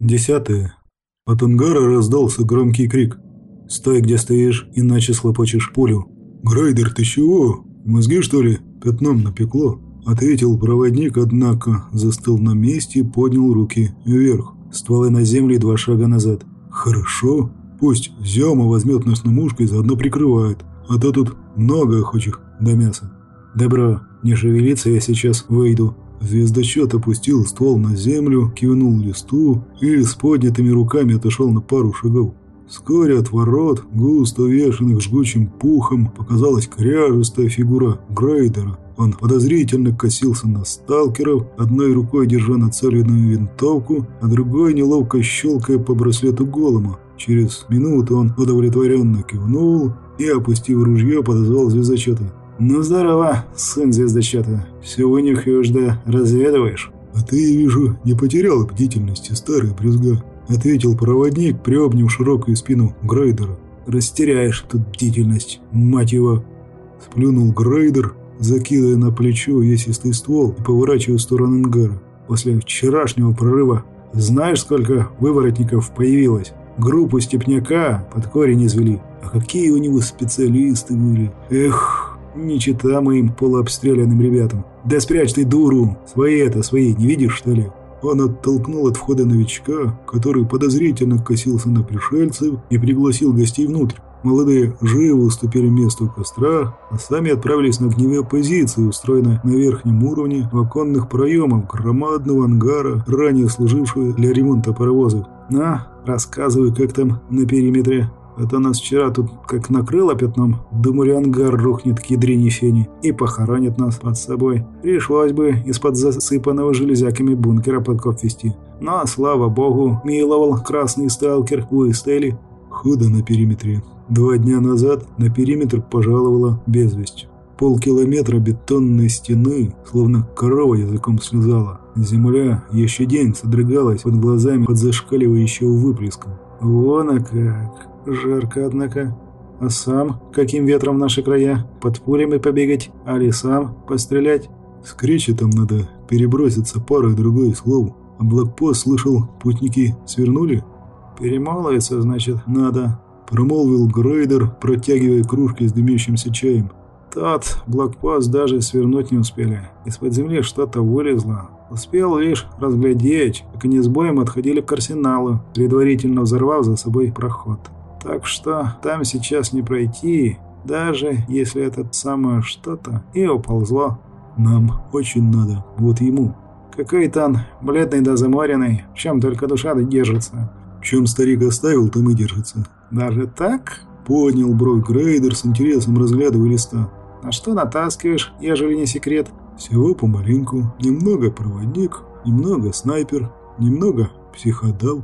Десятое. От ангара раздался громкий крик. «Стой, где стоишь, иначе слопочешь пулю». «Грейдер, ты чего? Мозги, что ли, пятном напекло?» Ответил проводник, однако застыл на месте и поднял руки вверх. Стволы на землю и два шага назад. «Хорошо. Пусть Зема возьмет нас на мушку и заодно прикрывает. А то тут много охочих до мяса». «Добро. Не шевелиться, я сейчас выйду». Звездочет опустил ствол на землю, кивнул листу и с поднятыми руками отошел на пару шагов. Вскоре от ворот, густо увешанных жгучим пухом, показалась кряжестая фигура Грейдера. Он подозрительно косился на сталкеров, одной рукой держа нацеленную винтовку, а другой неловко щелкая по браслету голома. Через минуту он удовлетворенно кивнул и, опустив ружье, подозвал звездочета. «Ну здорово, сын звездочета. Все вынюхаешь да разведываешь?» «А ты, я вижу, не потерял бдительности, старый брюзга», — ответил проводник, приобняв широкую спину Грейдера. «Растеряешь тут бдительность, мать его!» Сплюнул Грейдер, закидывая на плечо увесистый ствол и поворачивая в сторону ангара. «После вчерашнего прорыва знаешь, сколько выворотников появилось? Группу степняка под корень извели. А какие у него специалисты были? Эх!» Не чита моим полуобстрелянным ребятам. Да спрячь ты дуру! Свои это, свои, не видишь, что ли? Он оттолкнул от входа новичка, который подозрительно косился на пришельцев и пригласил гостей внутрь. Молодые живо уступили место у костра, а сами отправились на огневые позиции, устроенные на верхнем уровне в оконных проемах громадного ангара, ранее служившего для ремонта паровозов. «На, рассказывай, как там на периметре», это нас вчера тут как накрыло пятном. Думали, ангар рухнет к ядрине фени и похоронит нас под собой. Пришлось бы из-под засыпанного железяками бункера подкоп вести. Но, слава богу, миловал красный сталкер, выстояли. Худо на периметре. Два дня назад на периметр пожаловала безвесть. Полкилометра бетонной стены, словно корова языком слезала. Земля еще день содрогалась под глазами под зашкаливающего выплеском. Вон а как! Жарко, однако. А сам каким ветром наши края? Под пулями побегать, али сам пострелять? С кречетом надо переброситься парой другой слов. А блокпост, слышал, путники свернули? Перемалываться, значит, надо. Промолвил Грейдер, протягивая кружки с дымящимся чаем. Тот блокпост даже свернуть не успели. Из-под земли что-то вылезло. Успел лишь разглядеть, как они с боем отходили к арсеналу, предварительно взорвав за собой проход. Так что там сейчас не пройти, даже если это самое что-то и уползло. Нам очень надо, вот ему. Какой-то он бледный да заморенный, в чем только душа держится. В чем старик оставил, там и держится. Даже так? Поднял бровь Грейдер с интересом разглядывая листа. А что натаскиваешь, ежели не секрет? Всего помаленьку. Немного проводник, немного снайпер, немного психодав.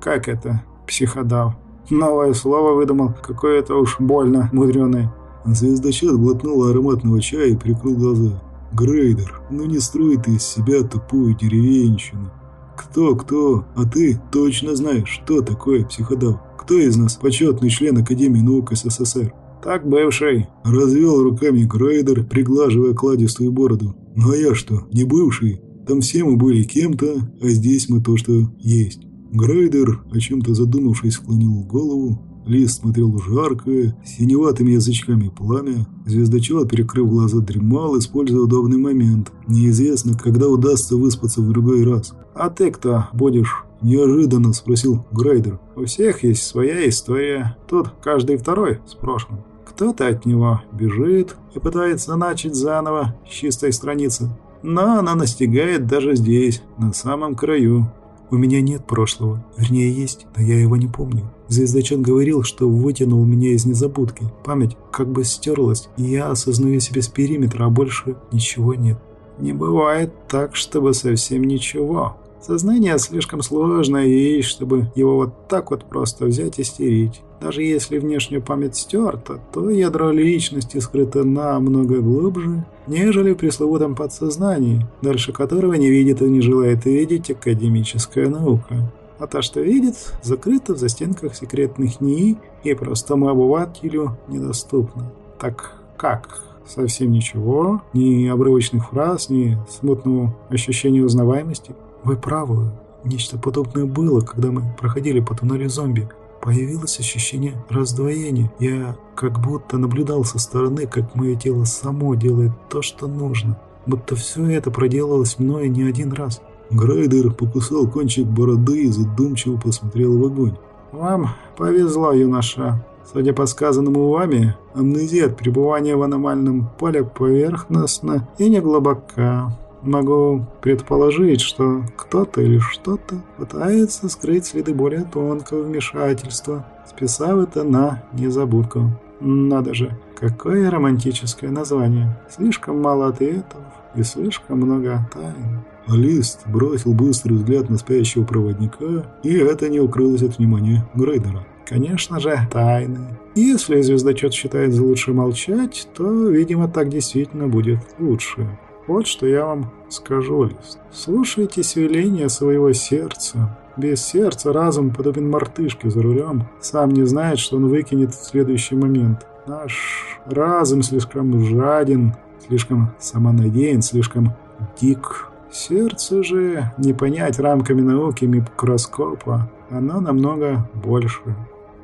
Как это психодав? Новое слово выдумал, какое-то уж больно мудреное. Звездочет глотнул ароматного чая и прикрыл глаза. «Грейдер, ну не строй ты из себя тупую деревенщину. Кто-кто, а ты точно знаешь, что такое психодав. Кто из нас почетный член Академии наук СССР?» «Так бывший», — развел руками Грейдер, приглаживая кладистую бороду. «Ну а я что, не бывший? Там все мы были кем-то, а здесь мы то, что есть». Грейдер, о чем-то задумавшись, склонил голову. Лист смотрел жаркое, синеватыми язычками пламя. Звездочет, перекрыв глаза, дремал, используя удобный момент. Неизвестно, когда удастся выспаться в другой раз. «А ты кто будешь?» – неожиданно спросил Грейдер. «У всех есть своя история. Тут каждый второй с прошлым. Кто-то от него бежит и пытается начать заново с чистой страницы. Но она настигает даже здесь, на самом краю. У меня нет прошлого. Вернее, есть, но я его не помню. Звездочет говорил, что вытянул меня из незабудки. Память как бы стерлась, и я осознаю себя с периметра, а больше ничего нет. Не бывает так, чтобы совсем ничего. Сознание слишком сложная вещь, чтобы его вот так вот просто взять и стереть. Даже если внешняя память стерта, то ядро личности скрыто намного глубже, нежели в пресловутом подсознании, дальше которого не видит и не желает видеть академическая наука. А то, что видит, закрыто в застенках секретных НИИ и простому обывателю недоступно. Так как? Совсем ничего? Ни обрывочных фраз, ни смутного ощущения узнаваемости? Вы правы. Нечто подобное было, когда мы проходили по туннелю зомби. Появилось ощущение раздвоения. Я как будто наблюдал со стороны, как мое тело само делает то, что нужно. Будто все это проделалось мною не один раз. Грайдер покусал кончик бороды и задумчиво посмотрел в огонь. «Вам повезло, юноша. Судя по сказанному вами, амнезия от пребывания в аномальном поле поверхностна и не глубока. Могу предположить, что кто-то или что-то пытается скрыть следы более тонкого вмешательства, списав это на незабудку. Надо же, какое романтическое название. Слишком мало ответов и слишком много тайн. Алист бросил быстрый взгляд на спящего проводника, и это не укрылось от внимания Грейдера. Конечно же, тайны. Если звездочет считает за лучше молчать, то, видимо, так действительно будет лучше. Вот что я вам скажу, Лист. Слушайтесь веления своего сердца. Без сердца разум подобен мартышке за рулем. Сам не знает, что он выкинет в следующий момент. Наш разум слишком жаден, слишком самонадеян, слишком дик. Сердце же не понять рамками науки микроскопа. Оно намного больше.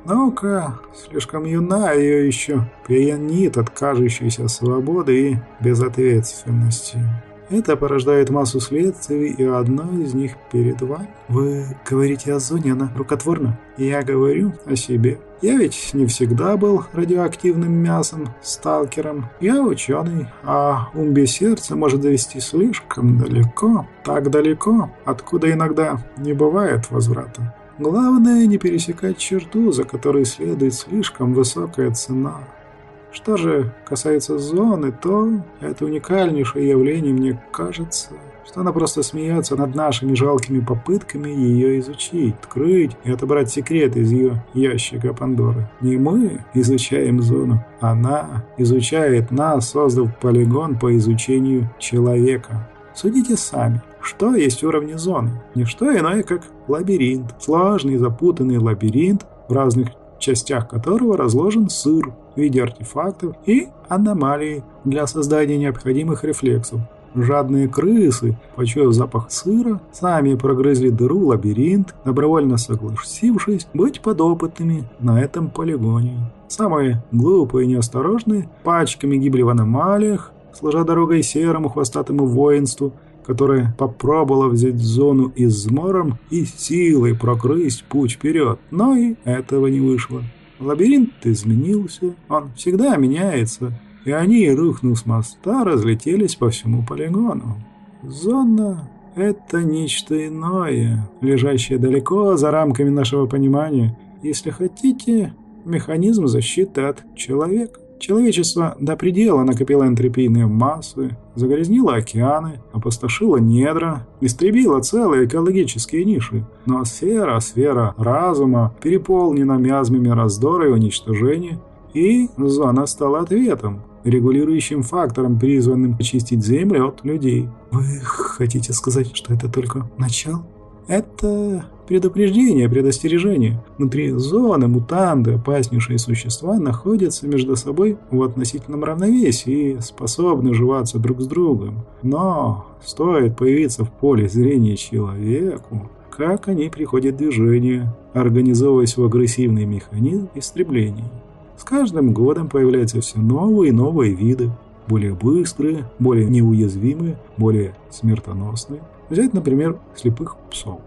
Наука слишком юна, ее еще пьянит от кажущейся свободы и безответственности. Это порождает массу следствий, и одно из них перед вами. Вы говорите о зоне, она рукотворна? Я говорю о себе. Я ведь не всегда был радиоактивным мясом, сталкером. Я ученый, а ум без сердца может довести слишком далеко. Так далеко, откуда иногда не бывает возврата. Главное не пересекать черту, за которой следует слишком высокая цена. Что же касается зоны, то это уникальнейшее явление, мне кажется, что она просто смеется над нашими жалкими попытками ее изучить, открыть и отобрать секреты из ее ящика Пандоры. Не мы изучаем зону, она изучает нас, создав полигон по изучению человека. Судите сами, что есть уровни зоны. Не что иное, как лабиринт. Сложный запутанный лабиринт, в разных частях которого разложен сыр, в виде артефактов и аномалий для создания необходимых рефлексов. Жадные крысы, почуяв запах сыра, сами прогрызли дыру в лабиринт, добровольно согласившись быть подопытными на этом полигоне. Самые глупые и неосторожные пачками гибли в аномалиях, сложа дорогой серому хвостатому воинству, которое попробовало взять зону измором и силой прокрыть путь вперед, но и этого не вышло. Лабиринт изменился, он всегда меняется, и они, рухнув с моста, разлетелись по всему полигону. Зона — это нечто иное, лежащее далеко за рамками нашего понимания. Если хотите, механизм защиты от человека. Человечество до предела накопило энтропийные массы, загрязнило океаны, опустошило недра, истребило целые экологические ниши. Но сфера, сфера разума переполнена миазмами раздора и уничтожения, и зона стала ответом, регулирующим фактором, призванным очистить Землю от людей. Вы хотите сказать, что это только начало? Это предупреждение, предостережение. Внутри зоны мутанты, опаснейшие существа, находятся между собой в относительном равновесии и способны жеваться друг с другом. Но стоит появиться в поле зрения человеку, как они приходят в движение, организовываясь в агрессивный механизм истребления. С каждым годом появляются все новые и новые виды, более быстрые, более неуязвимые, более смертоносные. Взять, например, слепых псов.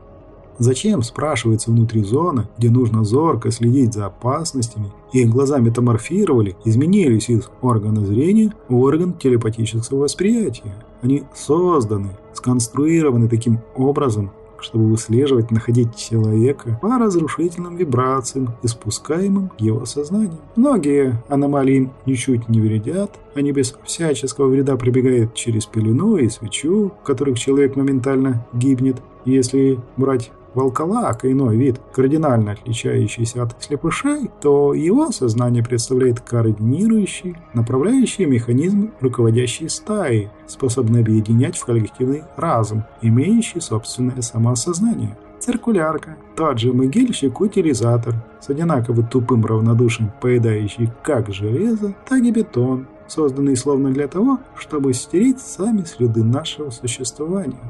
Зачем, спрашивается, внутри зоны, где нужно зорко следить за опасностями, их глаза метаморфировали, изменились из органа зрения в орган телепатического восприятия. Они созданы, сконструированы таким образом, чтобы выслеживать, находить человека по разрушительным вибрациям, испускаемым его сознанием. Многие аномалии ничуть не вредят, они без всяческого вреда пробегают через пелену и свечу, в которых человек моментально гибнет. Если брать волколак, иной вид, кардинально отличающийся от слепышей, то его сознание представляет координирующий, направляющий механизм руководящей стаи, способный объединять в коллективный разум, имеющий собственное самоосознание. Циркулярка, тот же могильщик-утилизатор, с одинаково тупым равнодушием поедающий как железо, так и бетон, созданный словно для того, чтобы стереть сами следы нашего существования.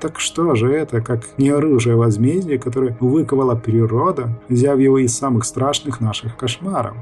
Так что же это, как не оружие возмездия, которое выковала природа, взяв его из самых страшных наших кошмаров?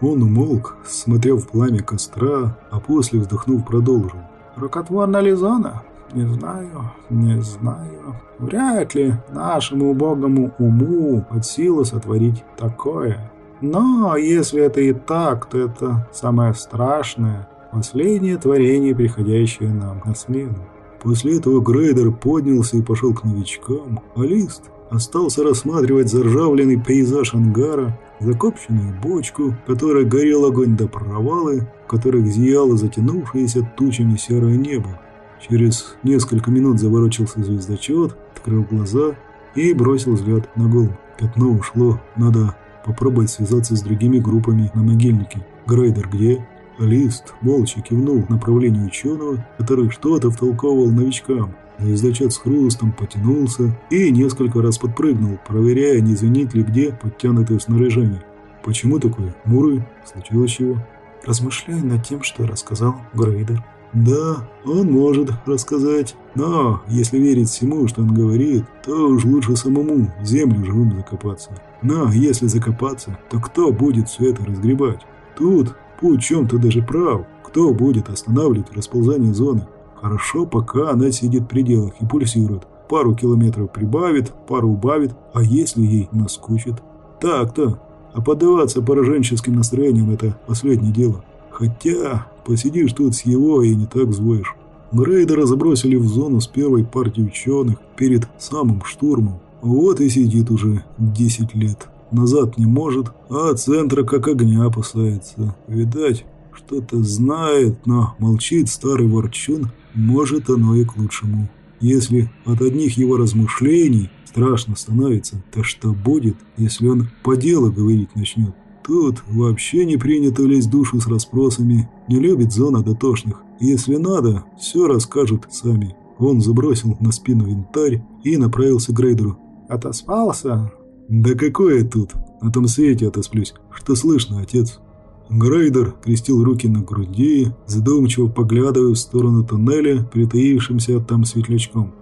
Он умолк, смотрел в пламя костра, а после, вздохнув, продолжил. Рукотворна ли зона? Не знаю, не знаю. Вряд ли нашему убогому уму под силу сотворить такое. Но если это и так, то это самое страшное, последнее творение, приходящее нам на смену. После этого Грейдер поднялся и пошел к новичкам, а Лист остался рассматривать заржавленный пейзаж ангара, закопченную бочку, которая горел огонь до провалы, в которых зияло затянувшееся тучами серое небо. Через несколько минут заворочился звездочет, открыл глаза и бросил взгляд на голову. Пятно ушло, надо попробовать связаться с другими группами на могильнике. Грейдер где? Лист молча кивнул в направлении ученого, который что-то втолковывал новичкам. Звездочет с хрустом потянулся и несколько раз подпрыгнул, проверяя, не звенит ли где подтянутое снаряжение. Почему такое? Муры? Случилось чего? Размышляя над тем, что рассказал Грейдер. Да, он может рассказать, но если верить всему, что он говорит, то уж лучше самому в землю живым закопаться. Но если закопаться, то кто будет все это разгребать? Тут Путь чем-то даже прав. Кто будет останавливать расползание зоны? Хорошо, пока она сидит в пределах и пульсирует. Пару километров прибавит, пару убавит, а если ей наскучит? Так-то. А поддаваться пораженческим настроениям – это последнее дело. Хотя, посидишь тут с его и не так взвоишь. Грейдера забросили в зону с первой партией ученых перед самым штурмом. Вот и сидит уже 10 лет назад не может, а центра как огня опасается. Видать, что-то знает, но молчит старый ворчун, может оно и к лучшему. Если от одних его размышлений страшно становится, то что будет, если он по делу говорить начнет? Тут вообще не принято лезть душу с расспросами, не любит зона дотошных. Если надо, все расскажут сами. Он забросил на спину янтарь и направился к грейдеру. «Отоспался?» «Да какое тут? На том свете отосплюсь. Что слышно, отец?» Грейдер крестил руки на груди, задумчиво поглядывая в сторону туннеля, притаившимся там светлячком.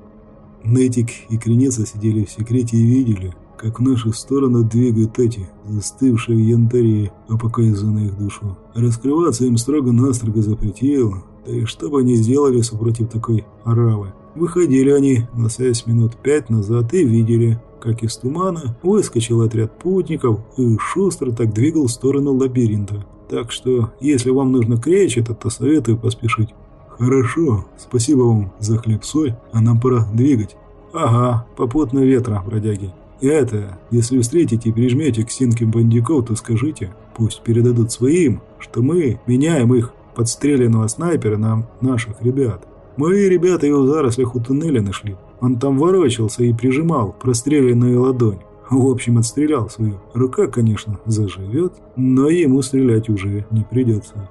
Нетик и Креница сидели в секрете и видели, как в нашу сторону двигают эти, застывшие в янтаре, упокоив их душу. Раскрываться им строго-настрого запретил, да и что бы они сделали супротив такой оравы. Выходили они на связь минут пять назад и видели, как из тумана выскочил отряд путников и шустро так двигал в сторону лабиринта. Так что, если вам нужно кречета, то советую поспешить. Хорошо, спасибо вам за хлеб-соль, а нам пора двигать. Ага, попутно ветра, бродяги. И это, если встретите и прижмете к стенке бандиков, то скажите, пусть передадут своим, что мы меняем их подстреленного снайпера на наших ребят. Мои ребята его в зарослях у туннеля нашли. Он там ворочался и прижимал простреленную ладонь. В общем, отстрелял свою. Рука, конечно, заживет, но ему стрелять уже не придется.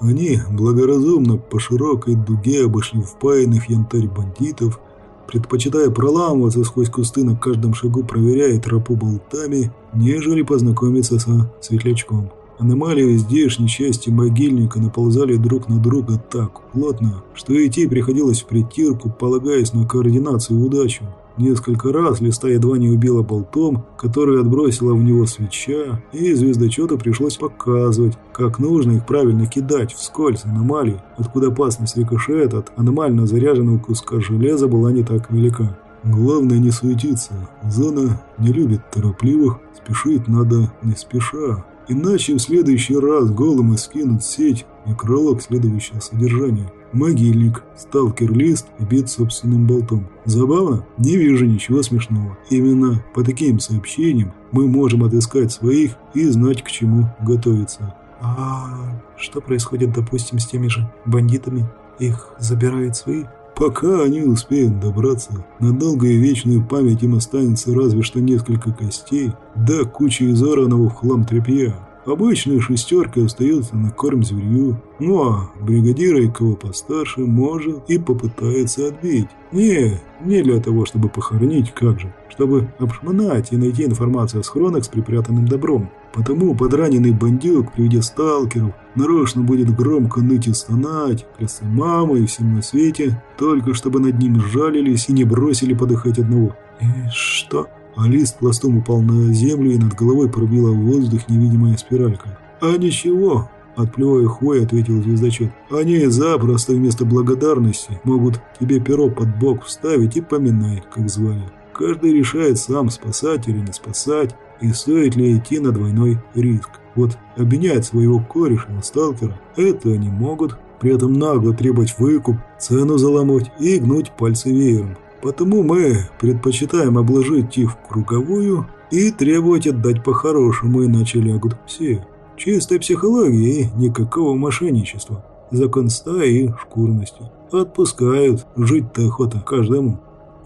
Они благоразумно по широкой дуге обошли впаянных янтарь бандитов, предпочитая проламываться сквозь кусты на каждом шагу, проверяя тропу болтами, нежели познакомиться со светлячком. Аномалии здешней части могильника наползали друг на друга так плотно, что идти приходилось в притирку, полагаясь на координацию и удачу. Несколько раз листа едва не убила болтом, который отбросила в него свеча, и звездочету пришлось показывать, как нужно их правильно кидать вскользь аномалии, откуда опасность рикошета от аномально заряженного куска железа была не так велика. Главное не суетиться. Зона не любит торопливых, спешить надо не спеша. Иначе в следующий раз голым и скинут сеть, некролог следующее содержание. Могильник, сталкер-лист и бит собственным болтом. Забавно? Не вижу ничего смешного. Именно по таким сообщениям мы можем отыскать своих и знать, к чему готовиться. А что происходит, допустим, с теми же бандитами? Их забирают свои? Пока они успеют добраться, на долгую и вечную память им останется разве что несколько костей, да куча изоранного в хлам тряпья. Обычная шестерка остается на корм зверью. Ну а бригадира и кого постарше может и попытается отбить. Не, не для того, чтобы похоронить, как же. Чтобы обшмонать и найти информацию о схронах с припрятанным добром. Потому подраненный бандюк при виде сталкеров нарочно будет громко ныть и стонать, клясться мамой и всем на свете, только чтобы над ним сжалились и не бросили подыхать одного. И что? А лист пластом упал на землю и над головой пробила в воздух невидимая спиралька. «А ничего», – отплевывая хвой, ответил звездочет. «Они запросто вместо благодарности могут тебе перо под бок вставить и поминай, как звали. Каждый решает сам, спасать или не спасать, и стоит ли идти на двойной риск. Вот обменять своего кореша на сталкера – это они могут, при этом нагло требовать выкуп, цену заломать и гнуть пальцы веером. Потому мы предпочитаем обложить их в круговую и требовать отдать по-хорошему, иначе лягут все. Чистая психология и никакого мошенничества. Закон стаи и шкурности. Отпускают, жить-то охота каждому.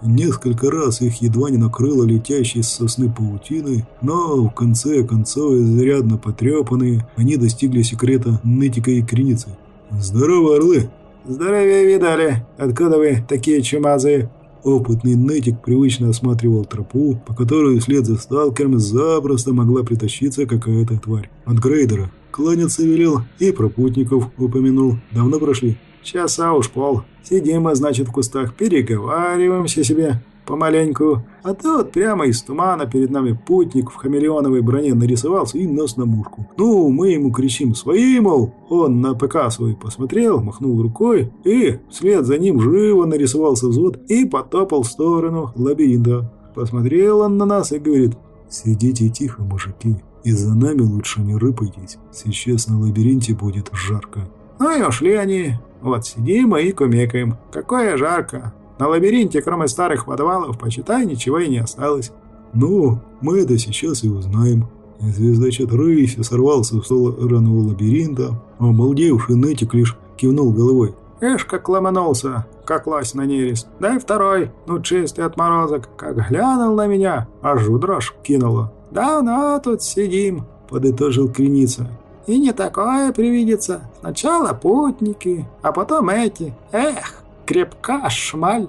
Несколько раз их едва не накрыло летящей с сосны паутины, но в конце концов, изрядно потрепанные, они достигли секрета нытика и криницы. «Здорово, орлы!» «Здоровее видали! Откуда вы такие чумазые?» Опытный нытик привычно осматривал тропу, по которой вслед за сталкером запросто могла притащиться какая-то тварь. От грейдера. Кланяться велел и пропутников упомянул. Давно прошли? Часа уж пол. Сидим мы, значит, в кустах, переговариваемся себе помаленьку. А тут прямо из тумана перед нами путник в хамелеоновой броне нарисовался и нос на мушку. Ну, мы ему кричим «Свои, мол!» Он на ПК свой посмотрел, махнул рукой, и вслед за ним живо нарисовался взвод и потопал в сторону лабиринта. Посмотрел он на нас и говорит «Сидите тихо, мужики, и за нами лучше не рыпайтесь, сейчас на лабиринте будет жарко». Ну и ушли они. Вот сидим и кумекаем. Какое жарко. На лабиринте, кроме старых подвалов, почитай, ничего и не осталось. Ну, мы это сейчас и узнаем. Звездочет рысь сорвался в сторону лабиринта, а обалдевший нытик лишь кивнул головой. Эш, как ломанулся, как лось на нерест. Дай второй, ну чистый отморозок. Как глянул на меня, аж в дрожь кинуло. «Давно тут сидим», — подытожил Креница. «И не такое привидится. Сначала путники, а потом эти. Эх!» крепка шмаль.